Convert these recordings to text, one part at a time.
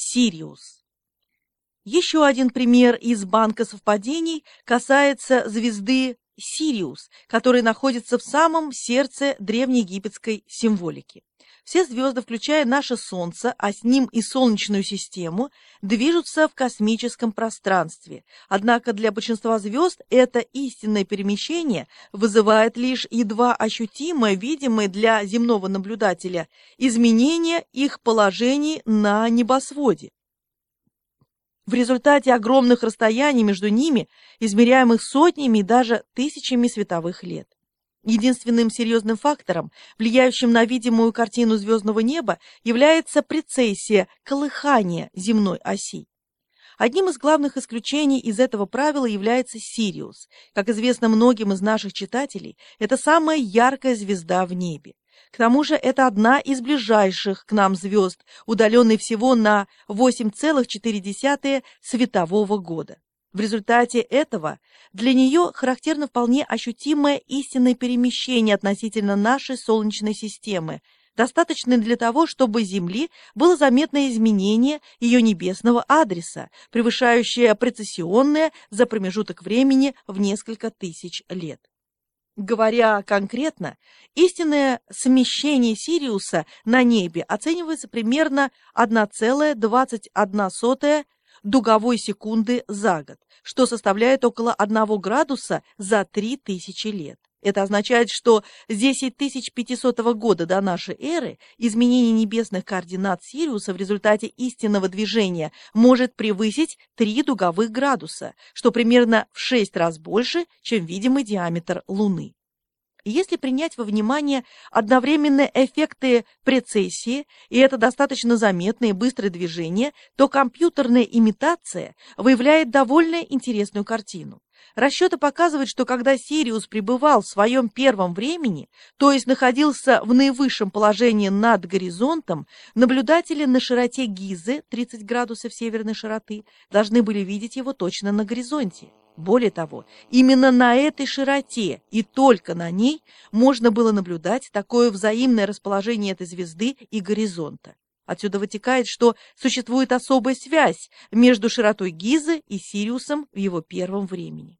Сириус. Еще один пример из банка совпадений касается звезды Сириус, которая находится в самом сердце древнеегипетской символики. Все звезды, включая наше Солнце, а с ним и Солнечную систему, движутся в космическом пространстве. Однако для большинства звезд это истинное перемещение вызывает лишь едва ощутимое, видимое для земного наблюдателя, изменение их положений на небосводе. В результате огромных расстояний между ними, измеряемых сотнями и даже тысячами световых лет. Единственным серьезным фактором, влияющим на видимую картину звездного неба, является прецессия, колыхание земной оси. Одним из главных исключений из этого правила является Сириус. Как известно многим из наших читателей, это самая яркая звезда в небе. К тому же это одна из ближайших к нам звезд, удаленной всего на 8,4 светового года. В результате этого для нее характерно вполне ощутимое истинное перемещение относительно нашей Солнечной системы, достаточное для того, чтобы Земли было заметное изменение ее небесного адреса, превышающее прецессионное за промежуток времени в несколько тысяч лет. Говоря конкретно, истинное смещение Сириуса на небе оценивается примерно 1,21 дуговой секунды за год, что составляет около 1 градуса за 3000 лет. Это означает, что с 10500 года до нашей эры изменение небесных координат Сириуса в результате истинного движения может превысить 3 дуговых градуса, что примерно в 6 раз больше, чем видимый диаметр Луны. Если принять во внимание одновременные эффекты прецессии, и это достаточно заметное и быстрое движение, то компьютерная имитация выявляет довольно интересную картину. Расчеты показывают, что когда Сириус пребывал в своем первом времени, то есть находился в наивысшем положении над горизонтом, наблюдатели на широте Гизы, 30 градусов северной широты, должны были видеть его точно на горизонте. Более того, именно на этой широте и только на ней можно было наблюдать такое взаимное расположение этой звезды и горизонта. Отсюда вытекает, что существует особая связь между широтой Гизы и Сириусом в его первом времени.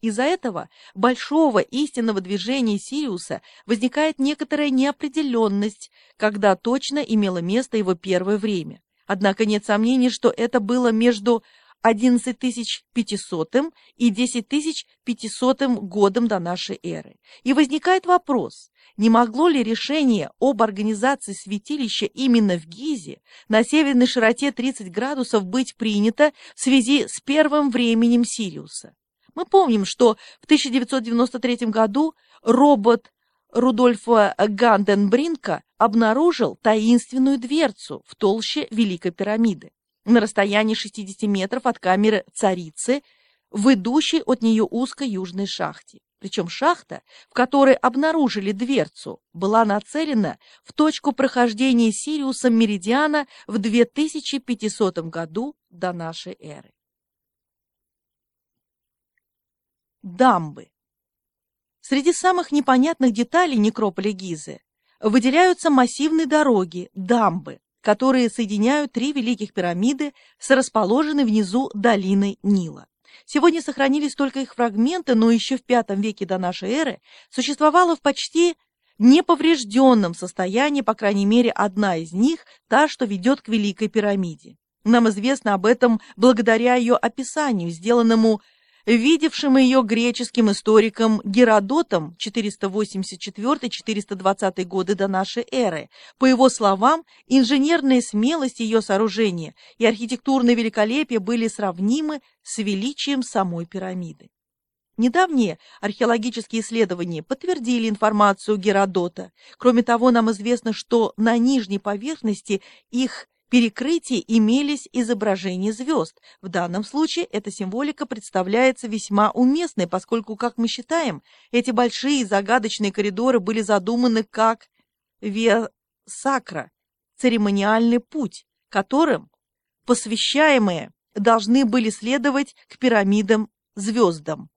Из-за этого большого истинного движения Сириуса возникает некоторая неопределенность, когда точно имело место его первое время. Однако нет сомнений, что это было между 11500 и 10500 годом до нашей эры. И возникает вопрос, не могло ли решение об организации святилища именно в Гизе на северной широте 30 градусов быть принято в связи с первым временем Сириуса? Мы помним, что в 1993 году робот Рудольфа Ганденбринка обнаружил таинственную дверцу в толще Великой пирамиды на расстоянии 60 метров от камеры царицы, в идущей от нее узкой южной шахте. Причем шахта, в которой обнаружили дверцу, была нацелена в точку прохождения Сириусом Меридиана в 2500 году до нашей эры. Дамбы. Среди самых непонятных деталей некрополя Гизы выделяются массивные дороги, дамбы, которые соединяют три великих пирамиды с расположенной внизу долиной Нила. Сегодня сохранились только их фрагменты, но еще в V веке до нашей эры существовала в почти неповрежденном состоянии, по крайней мере, одна из них, та, что ведет к Великой пирамиде. Нам известно об этом благодаря ее описанию, сделанному видевшим ее греческим историком Геродотом 484-420 годы до нашей эры. По его словам, инженерная смелость ее сооружения и архитектурное великолепие были сравнимы с величием самой пирамиды. Недавние археологические исследования подтвердили информацию Геродота. Кроме того, нам известно, что на нижней поверхности их перекрытии имелись изображения звезд. В данном случае эта символика представляется весьма уместной, поскольку, как мы считаем, эти большие загадочные коридоры были задуманы как виа сакра, церемониальный путь, которым посвящаемые должны были следовать к пирамидам звездам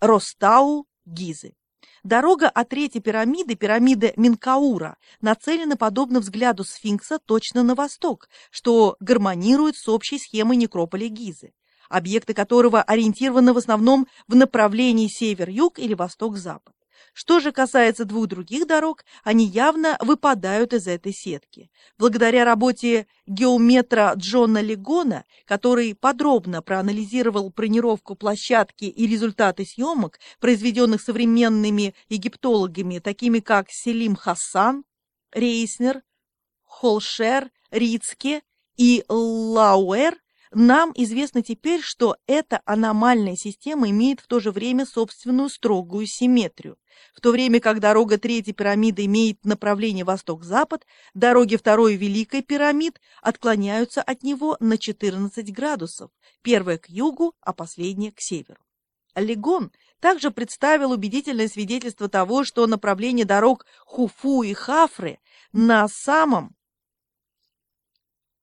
Ростау Гизы. Дорога от третьей пирамиды, пирамиды Минкаура, нацелена, подобно взгляду сфинкса, точно на восток, что гармонирует с общей схемой некрополя Гизы, объекты которого ориентированы в основном в направлении север-юг или восток-запад. Что же касается двух других дорог, они явно выпадают из этой сетки. Благодаря работе геометра Джона Легона, который подробно проанализировал планировку площадки и результаты съемок, произведенных современными египтологами, такими как Селим Хассан, Рейснер, Холшер, Рицке и Лауэр, нам известно теперь, что эта аномальная система имеет в то же время собственную строгую симметрию. В то время как дорога Третьей пирамиды имеет направление восток-запад, дороги Второй Великой пирамид отклоняются от него на 14 градусов, первая к югу, а последняя к северу. Легон также представил убедительное свидетельство того, что направление дорог Хуфу и Хафры на самом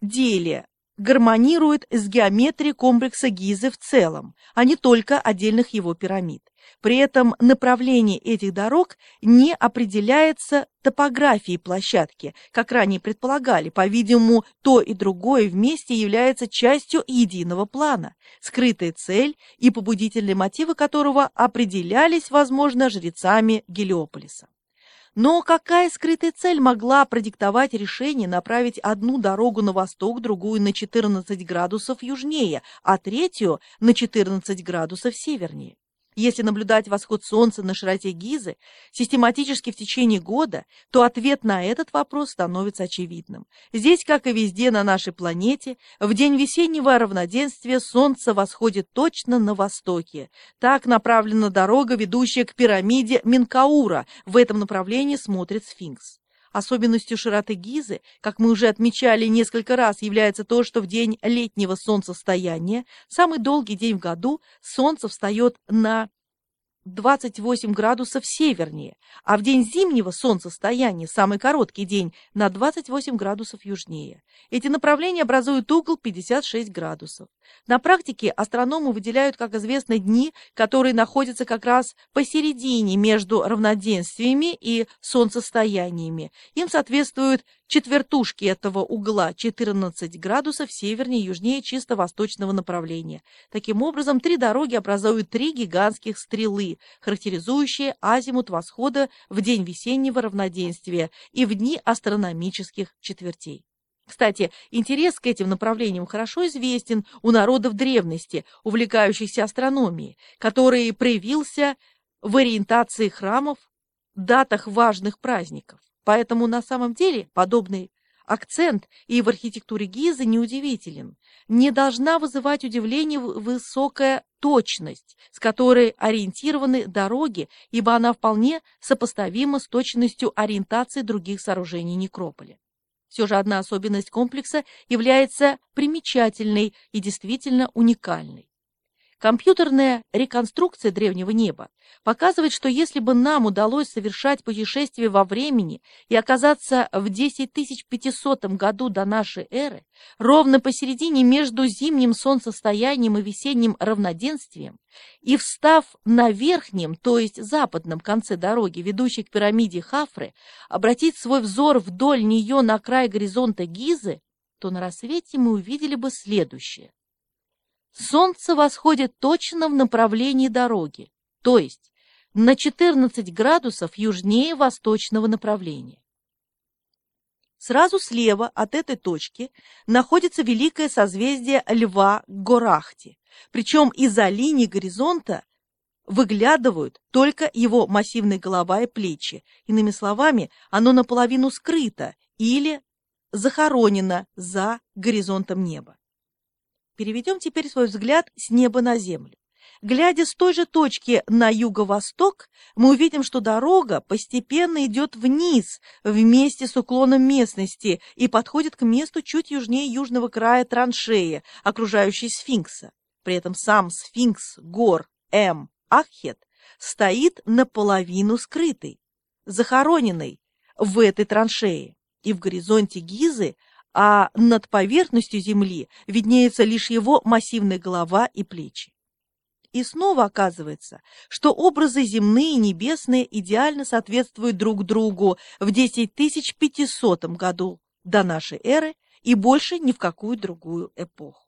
деле гармонирует с геометрией комплекса Гизы в целом, а не только отдельных его пирамид. При этом направление этих дорог не определяется топографией площадки, как ранее предполагали. По-видимому, то и другое вместе является частью единого плана, скрытая цель и побудительные мотивы которого определялись, возможно, жрецами Гелиополиса. Но какая скрытая цель могла продиктовать решение направить одну дорогу на восток, другую на 14 градусов южнее, а третью на 14 градусов севернее? Если наблюдать восход Солнца на широте Гизы систематически в течение года, то ответ на этот вопрос становится очевидным. Здесь, как и везде на нашей планете, в день весеннего равноденствия Солнце восходит точно на востоке. Так направлена дорога, ведущая к пирамиде Минкаура. В этом направлении смотрит сфинкс. Особенностью широты Гизы, как мы уже отмечали несколько раз, является то, что в день летнего солнцестояния, самый долгий день в году, солнце встает на 28 градусов севернее, а в день зимнего солнцестояния, самый короткий день, на 28 градусов южнее. Эти направления образуют угол 56 градусов. На практике астрономы выделяют, как известно, дни, которые находятся как раз посередине между равноденствиями и солнцестояниями. Им соответствуют четвертушки этого угла 14 градусов севернее и южнее чисто восточного направления. Таким образом, три дороги образуют три гигантских стрелы, характеризующие азимут восхода в день весеннего равноденствия и в дни астрономических четвертей. Кстати, интерес к этим направлениям хорошо известен у народов древности, увлекающихся астрономией, который проявился в ориентации храмов, датах важных праздников. Поэтому на самом деле подобный акцент и в архитектуре Гизы неудивителен. Не должна вызывать удивление высокая точность, с которой ориентированы дороги, ибо она вполне сопоставима с точностью ориентации других сооружений некрополя. Все же одна особенность комплекса является примечательной и действительно уникальной. Компьютерная реконструкция древнего неба показывает, что если бы нам удалось совершать путешествие во времени и оказаться в 10500 году до нашей эры, ровно посередине между зимним солнцестоянием и весенним равноденствием, и встав на верхнем, то есть западном конце дороги, ведущей к пирамиде Хафры, обратить свой взор вдоль нее на край горизонта Гизы, то на рассвете мы увидели бы следующее. Солнце восходит точно в направлении дороги, то есть на 14 градусов южнее восточного направления. Сразу слева от этой точки находится великое созвездие Льва Горахти, причем из-за линии горизонта выглядывают только его массивная голова и плечи. Иными словами, оно наполовину скрыто или захоронено за горизонтом неба. Переведем теперь свой взгляд с неба на землю. Глядя с той же точки на юго-восток, мы увидим, что дорога постепенно идет вниз вместе с уклоном местности и подходит к месту чуть южнее южного края траншеи, окружающей сфинкса. При этом сам сфинкс гор М. Ахет стоит наполовину скрытый, захороненный в этой траншее, и в горизонте Гизы – а над поверхностью земли виднеется лишь его массивная голова и плечи. И снова оказывается, что образы земные и небесные идеально соответствуют друг другу в 10500 году до нашей эры и больше ни в какую другую эпоху.